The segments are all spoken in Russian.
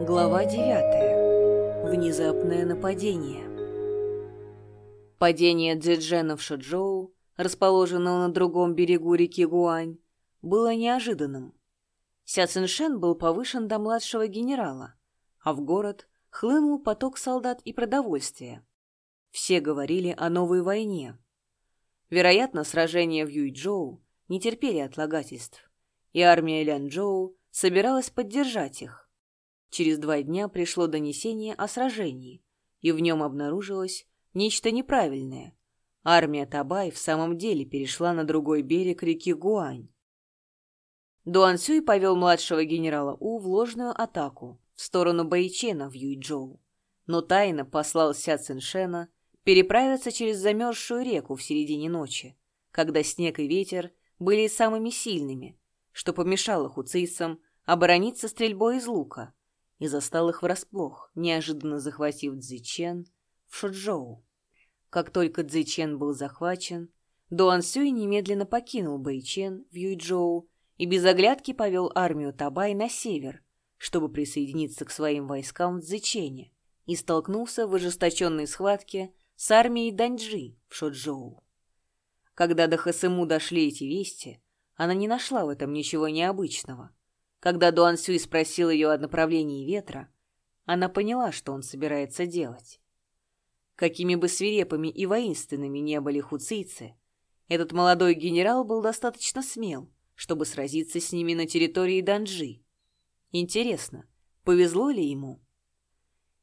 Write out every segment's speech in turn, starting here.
Глава 9. Внезапное нападение. Падение Дзеджена в Шоджоу, расположенного на другом берегу реки Гуань, было неожиданным. Ся Циншен был повышен до младшего генерала, а в город хлынул поток солдат и продовольствия. Все говорили о новой войне. Вероятно, сражения в Юйчжоу не терпели отлагательств, и армия Лянчжоу собиралась поддержать их. Через два дня пришло донесение о сражении, и в нем обнаружилось нечто неправильное. Армия Табай в самом деле перешла на другой берег реки Гуань. Дуан Сюй повел младшего генерала У в ложную атаку в сторону Бэйчена в Юйчжоу, но тайно послал Ся Циншена переправиться через замерзшую реку в середине ночи, когда снег и ветер были самыми сильными, что помешало хуцийцам оборониться стрельбой из лука, и застал их врасплох, неожиданно захватив Цзичен в Шоджоу. Как только Цзичен был захвачен, Дуан Сюй немедленно покинул Бэйчен в Юйчжоу и без оглядки повел армию Табай на север, чтобы присоединиться к своим войскам в Цзичене, и столкнулся в ожесточенной схватке с армией Даньджи в Шоджоу. Когда до Хасыму дошли эти вести, она не нашла в этом ничего необычного – когда Дуан Сюй спросил ее о направлении ветра, она поняла, что он собирается делать. Какими бы свирепыми и воинственными не были хуцийцы, этот молодой генерал был достаточно смел, чтобы сразиться с ними на территории Данжи. Интересно, повезло ли ему?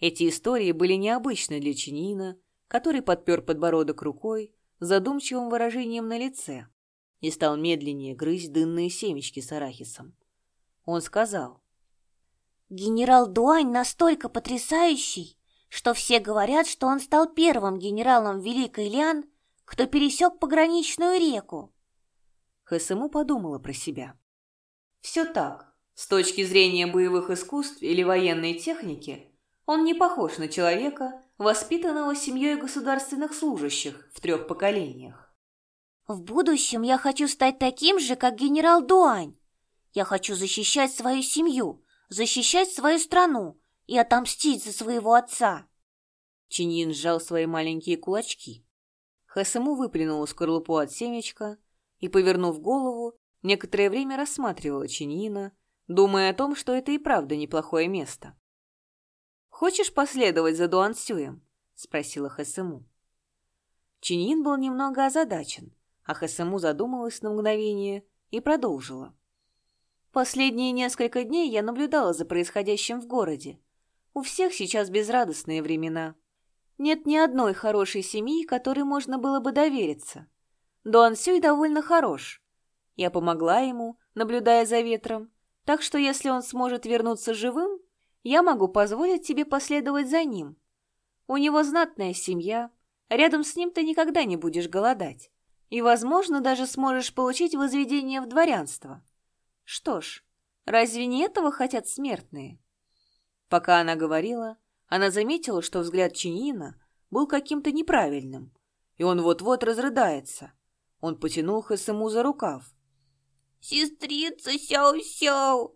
Эти истории были необычны для Чинина, который подпер подбородок рукой задумчивым выражением на лице и стал медленнее грызть дынные семечки с арахисом. Он сказал. «Генерал Дуань настолько потрясающий, что все говорят, что он стал первым генералом Великой Лян, кто пересек пограничную реку». Хэсэму подумала про себя. «Все так. С точки зрения боевых искусств или военной техники, он не похож на человека, воспитанного семьей государственных служащих в трех поколениях. В будущем я хочу стать таким же, как генерал Дуань. Я хочу защищать свою семью, защищать свою страну и отомстить за своего отца. Чиньин сжал свои маленькие кулачки. Хэсэму выплюнула скорлупу от семечка и, повернув голову, некоторое время рассматривала Чиньина, думая о том, что это и правда неплохое место. «Хочешь последовать за Дуан Сюем?» — спросила Хэсэму. Чиньин был немного озадачен, а Хэсэму задумалась на мгновение и продолжила. Последние несколько дней я наблюдала за происходящим в городе. У всех сейчас безрадостные времена. Нет ни одной хорошей семьи, которой можно было бы довериться. Дуан Сюй довольно хорош. Я помогла ему, наблюдая за ветром, так что если он сможет вернуться живым, я могу позволить тебе последовать за ним. У него знатная семья, рядом с ним ты никогда не будешь голодать. И, возможно, даже сможешь получить возведение в дворянство. Что ж, разве не этого хотят смертные? Пока она говорила, она заметила, что взгляд Чинина был каким-то неправильным, и он вот-вот разрыдается. Он потянул Хэсэму за рукав. «Сестрица Сяо-Сяо,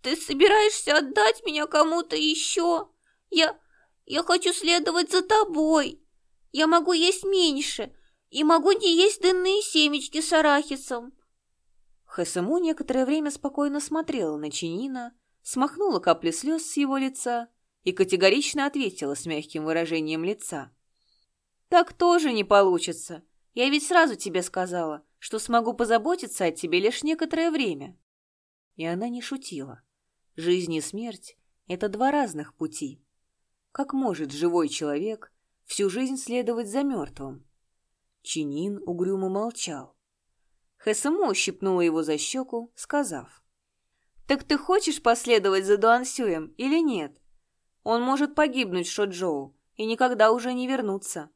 ты собираешься отдать меня кому-то еще? Я... я хочу следовать за тобой. Я могу есть меньше и могу не есть дынные семечки с арахисом. Хэсэму некоторое время спокойно смотрела на Чинина, смахнула капли слез с его лица и категорично ответила с мягким выражением лица. «Так тоже не получится. Я ведь сразу тебе сказала, что смогу позаботиться о тебе лишь некоторое время». И она не шутила. Жизнь и смерть — это два разных пути. Как может живой человек всю жизнь следовать за мертвым? Чинин угрюмо молчал. Хэсэму ущипнула его за щеку, сказав. «Так ты хочешь последовать за Дуансюем или нет? Он может погибнуть в Шоджоу и никогда уже не вернуться».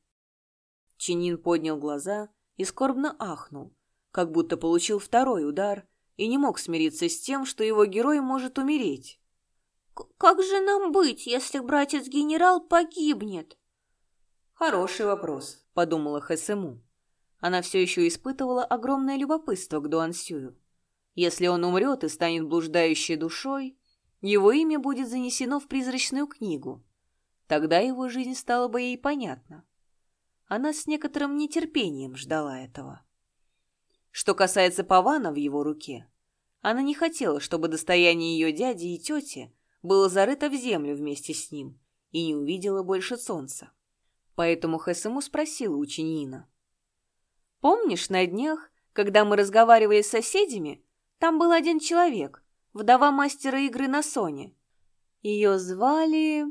Чинин поднял глаза и скорбно ахнул, как будто получил второй удар и не мог смириться с тем, что его герой может умереть. «Как же нам быть, если братец-генерал погибнет?» «Хороший вопрос», — подумала Хэсэму. Она все еще испытывала огромное любопытство к Дуансюю. Если он умрет и станет блуждающей душой, его имя будет занесено в призрачную книгу. Тогда его жизнь стала бы ей понятна. Она с некоторым нетерпением ждала этого. Что касается павана в его руке, она не хотела, чтобы достояние ее дяди и тети было зарыто в землю вместе с ним и не увидела больше солнца. Поэтому Хэсэму спросила у Чинина. «Помнишь, на днях, когда мы разговаривали с соседями, там был один человек, вдова мастера игры на Соне. Ее звали...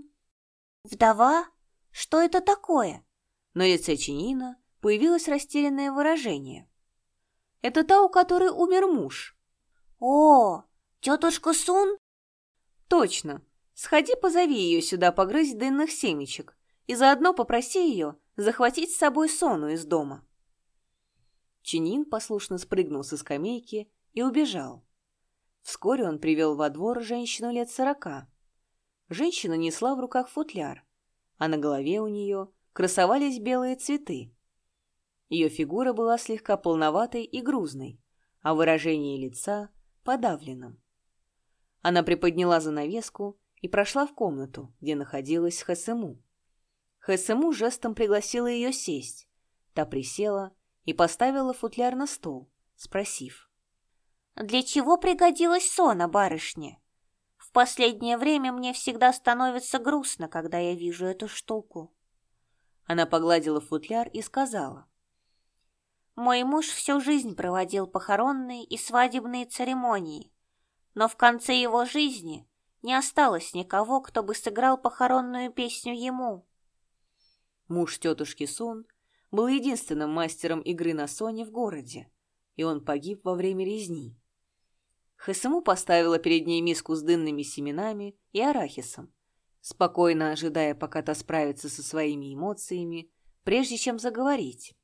Вдова? Что это такое? На лице Чинина появилось растерянное выражение. Это та, у которой умер муж. О, тетушка Сун? Точно. Сходи, позови ее сюда погрызть дынных семечек и заодно попроси ее захватить с собой Сону из дома. Чинин послушно спрыгнул со скамейки и убежал. Вскоре он привел во двор женщину лет сорока. Женщина несла в руках футляр, а на голове у нее красовались белые цветы. Ее фигура была слегка полноватой и грузной, а выражение лица — подавленным. Она приподняла занавеску и прошла в комнату, где находилась Хэсэму. Хэсэму жестом пригласила ее сесть. Та присела и поставила футляр на стол, спросив. Для чего пригодилась сона, барышне? В последнее время мне всегда становится грустно, когда я вижу эту штуку. Она погладила футляр и сказала. Мой муж всю жизнь проводил похоронные и свадебные церемонии, но в конце его жизни не осталось никого, кто бы сыграл похоронную песню ему. Муж тетушки Сун был единственным мастером игры на соне в городе, и он погиб во время резни. Хэсэму поставила перед ней миску с дынными семенами и арахисом, спокойно ожидая, пока та справится со своими эмоциями, прежде чем заговорить.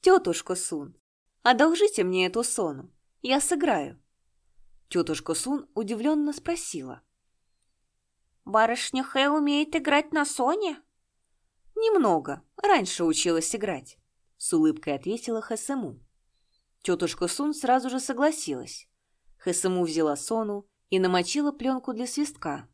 «Тетушка Сун, одолжите мне эту сону, я сыграю». Тетушка Сун удивленно спросила. «Барышня Хэ умеет играть на соне?» «Немного, раньше училась играть», — с улыбкой ответила Хэсэму. Тетушка Сун сразу же согласилась. Хэсэму взяла сону и намочила пленку для свистка.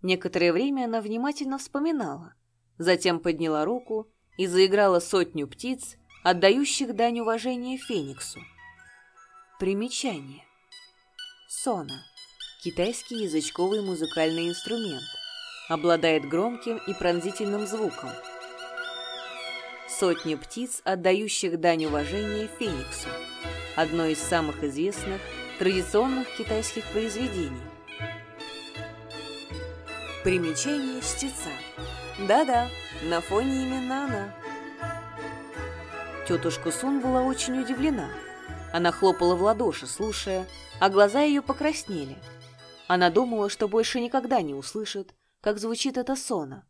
Некоторое время она внимательно вспоминала, затем подняла руку и заиграла сотню птиц, отдающих дань уважения Фениксу. Примечание. Сона. Китайский язычковый музыкальный инструмент. Обладает громким и пронзительным звуком. Сотни птиц, отдающих дань уважения Фениксу. Одно из самых известных традиционных китайских произведений. Примечание чтеца. Да-да, на фоне именно она. Тетушка Сун была очень удивлена. Она хлопала в ладоши, слушая, а глаза ее покраснели. Она думала, что больше никогда не услышит, как звучит эта сона.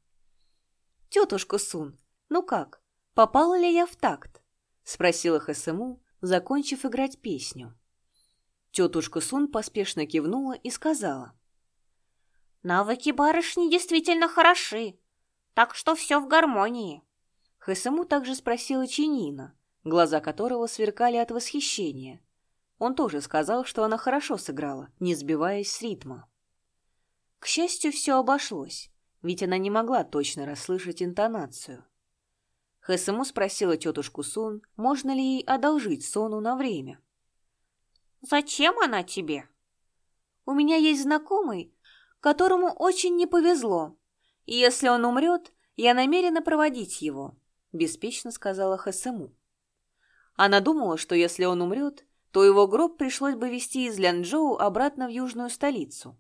«Тетушка Сун, ну как, попала ли я в такт?» — спросила Хэсэму, закончив играть песню. Тетушка Сун поспешно кивнула и сказала. «Навыки барышни действительно хороши, так что все в гармонии». Хэсэму также спросила Чинина, глаза которого сверкали от восхищения. Он тоже сказал, что она хорошо сыграла, не сбиваясь с ритма. К счастью, все обошлось, ведь она не могла точно расслышать интонацию. Хэсэму спросила тетушку Сун, можно ли ей одолжить Сону на время. Зачем она тебе? У меня есть знакомый, которому очень не повезло. И если он умрет, я намерена проводить его, беспечно сказала Хэсэму. Она думала, что если он умрет, то его гроб пришлось бы везти из Лянчжоу обратно в южную столицу.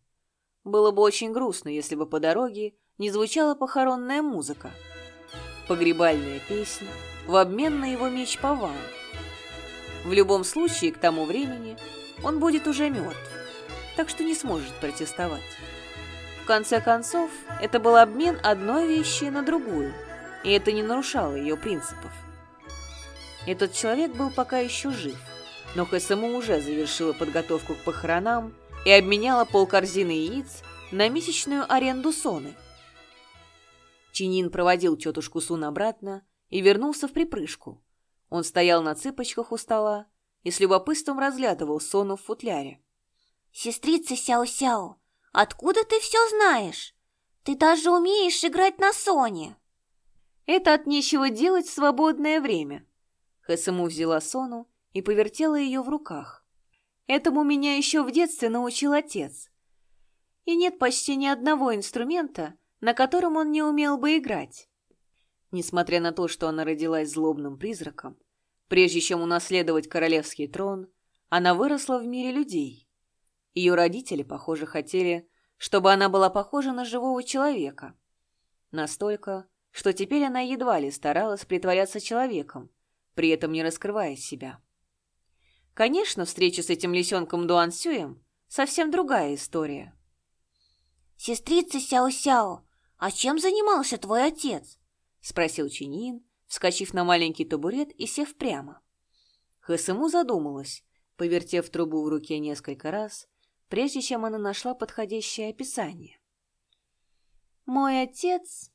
Было бы очень грустно, если бы по дороге не звучала похоронная музыка. Погребальная песня в обмен на его меч Паван. В любом случае, к тому времени он будет уже мертв, так что не сможет протестовать. В конце концов, это был обмен одной вещи на другую, и это не нарушало ее принципов. Этот человек был пока еще жив, но ХСМУ уже завершила подготовку к похоронам и обменяла полкорзины яиц на месячную аренду Соны. Чинин проводил тетушку Сун обратно и вернулся в припрыжку. Он стоял на цыпочках у стола и с любопытством разглядывал Сону в футляре. «Сестрица Сяо-Сяо, откуда ты все знаешь? Ты даже умеешь играть на Соне!» «Это от нечего делать в свободное время». Хэсэму взяла Сону и повертела ее в руках. Этому меня еще в детстве научил отец. И нет почти ни одного инструмента, на котором он не умел бы играть. Несмотря на то, что она родилась злобным призраком, прежде чем унаследовать королевский трон, она выросла в мире людей. Ее родители, похоже, хотели, чтобы она была похожа на живого человека. Настолько, что теперь она едва ли старалась притворяться человеком, при этом не раскрывая себя. Конечно, встреча с этим лисенком Дуан Сюем совсем другая история. «Сестрица Сяо-Сяо, а чем занимался твой отец?» — спросил Чинин, вскочив на маленький табурет и сев прямо. Хэсэму задумалась, повертев трубу в руке несколько раз, прежде чем она нашла подходящее описание. «Мой отец...»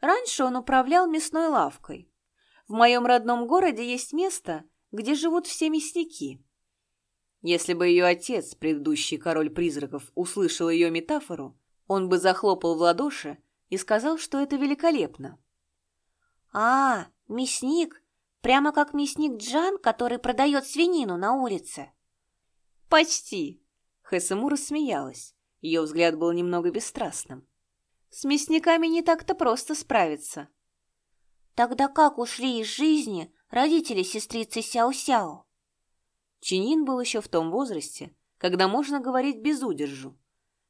Раньше он управлял мясной лавкой. В моем родном городе есть место, где живут все мясники. Если бы ее отец, предыдущий король призраков, услышал ее метафору, он бы захлопал в ладоши и сказал, что это великолепно. «А, мясник? Прямо как мясник Джан, который продает свинину на улице?» «Почти!» Хэсэму рассмеялась. Ее взгляд был немного бесстрастным. «С мясниками не так-то просто справиться». «Тогда как ушли из жизни родители сестрицы Сяо-Сяо?» Чинин был еще в том возрасте, когда можно говорить без удержу,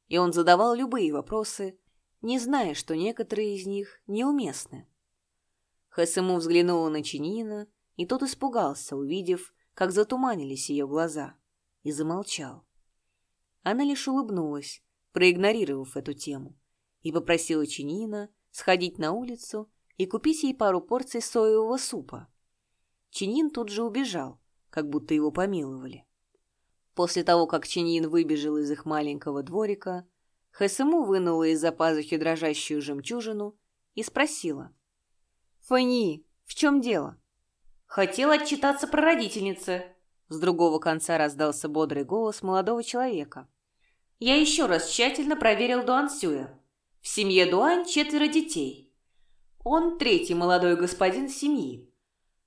и он задавал любые вопросы, не зная, что некоторые из них неуместны. Хэсэму взглянула на Чинина, и тот испугался, увидев, как затуманились ее глаза, и замолчал. Она лишь улыбнулась, проигнорировав эту тему, и попросила Чинина сходить на улицу и купить ей пару порций соевого супа. Чинин тут же убежал, как будто его помиловали. После того, как Чинин выбежал из их маленького дворика, Хэсэму вынула из-за пазухи дрожащую жемчужину и спросила — «Фэни, в чем дело?» «Хотел отчитаться про родительницы». С другого конца раздался бодрый голос молодого человека. «Я еще раз тщательно проверил Дуан Сюя. В семье Дуань четверо детей. Он третий молодой господин семьи.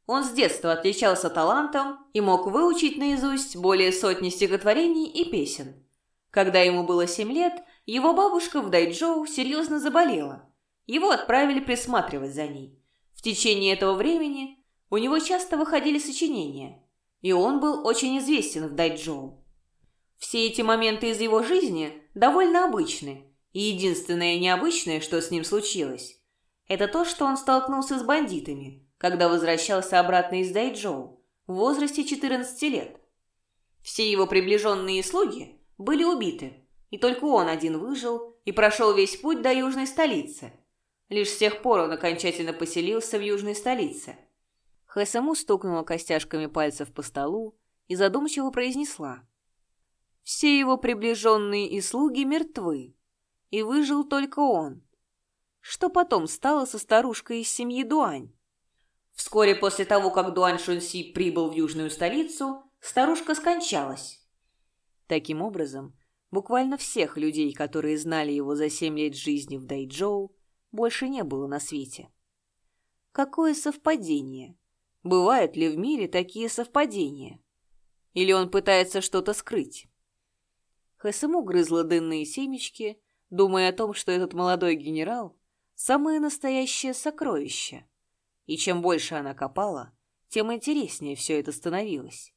Он с детства отличался талантом и мог выучить наизусть более сотни стихотворений и песен. Когда ему было семь лет, его бабушка в Дайчжоу серьезно заболела. Его отправили присматривать за ней. В течение этого времени у него часто выходили сочинения, и он был очень известен в Дайчжоу. Все эти моменты из его жизни довольно обычны, и единственное необычное, что с ним случилось, это то, что он столкнулся с бандитами, когда возвращался обратно из Дайчжоу в возрасте 14 лет. Все его приближенные слуги были убиты, и только он один выжил и прошел весь путь до южной столицы – Лишь с тех пор он окончательно поселился в южной столице. Хэсаму стукнула костяшками пальцев по столу и задумчиво произнесла. Все его приближенные и слуги мертвы, и выжил только он. Что потом стало со старушкой из семьи Дуань? Вскоре после того, как Дуань Шунси прибыл в южную столицу, старушка скончалась. Таким образом, буквально всех людей, которые знали его за семь лет жизни в Дайчжоу, больше не было на свете. Какое совпадение? Бывают ли в мире такие совпадения? Или он пытается что-то скрыть? Хэсэму грызла дынные семечки, думая о том, что этот молодой генерал – самое настоящее сокровище. И чем больше она копала, тем интереснее все это становилось.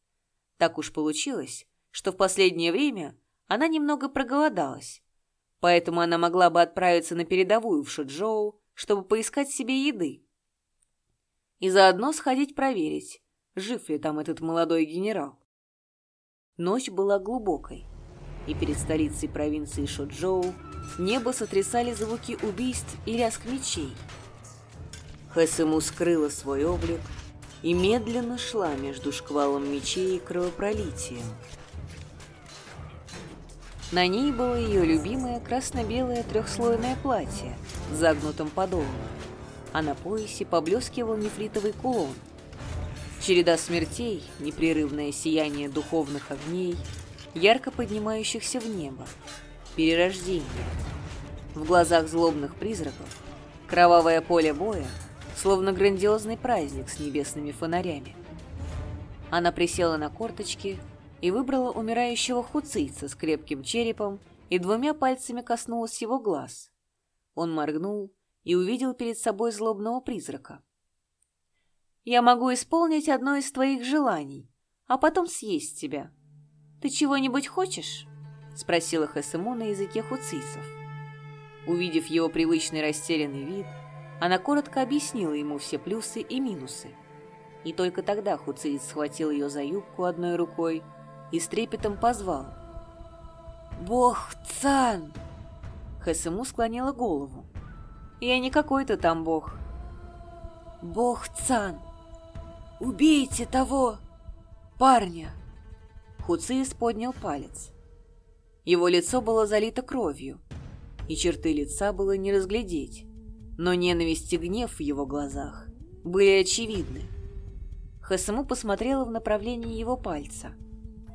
Так уж получилось, что в последнее время она немного проголодалась, поэтому она могла бы отправиться на передовую в Шиджоу, чтобы поискать себе еды. И заодно сходить проверить, жив ли там этот молодой генерал. Ночь была глубокой, и перед столицей провинции Шоджоу небо сотрясали звуки убийств и лязг мечей. Хэсэму скрыла свой облик и медленно шла между шквалом мечей и кровопролитием. На ней было ее любимое красно-белое трехслойное платье с загнутым подолом, а на поясе поблескивал нефритовый кулон. Череда смертей, непрерывное сияние духовных огней, ярко поднимающихся в небо. перерождение. В глазах злобных призраков кровавое поле боя, словно грандиозный праздник с небесными фонарями. Она присела на корточки и выбрала умирающего хуцийца с крепким черепом и двумя пальцами коснулась его глаз. Он моргнул и увидел перед собой злобного призрака. «Я могу исполнить одно из твоих желаний, а потом съесть тебя. Ты чего-нибудь хочешь?» — спросила Хэсэму на языке хуцийцев. Увидев его привычный растерянный вид, она коротко объяснила ему все плюсы и минусы. И только тогда Хуциец схватил ее за юбку одной рукой и с трепетом позвал. «Бог Цан!» Хэсэму склонила голову. «Я не какой-то там бог». «Бог Цан! Убейте того парня!» Хуциис поднял палец. Его лицо было залито кровью, и черты лица было не разглядеть, но ненависть и гнев в его глазах были очевидны. Хасаму посмотрела в направлении его пальца.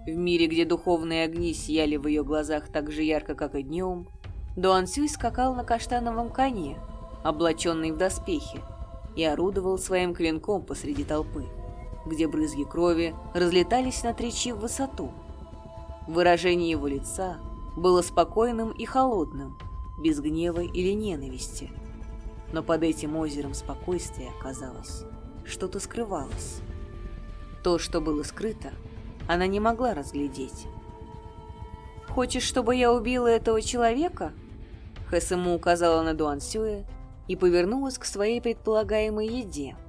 В мире, где духовные огни сияли в ее глазах так же ярко, как и днем, Дуан Сюй скакал на каштановом коне, облаченный в доспехи, и орудовал своим клинком посреди толпы, где брызги крови разлетались на три в высоту. Выражение его лица было спокойным и холодным, без гнева или ненависти. Но под этим озером спокойствия, казалось, что-то скрывалось. То, что было скрыто, она не могла разглядеть. «Хочешь, чтобы я убила этого человека?» Хэсэму указала на Дуан Сюэ и повернулась к своей предполагаемой еде –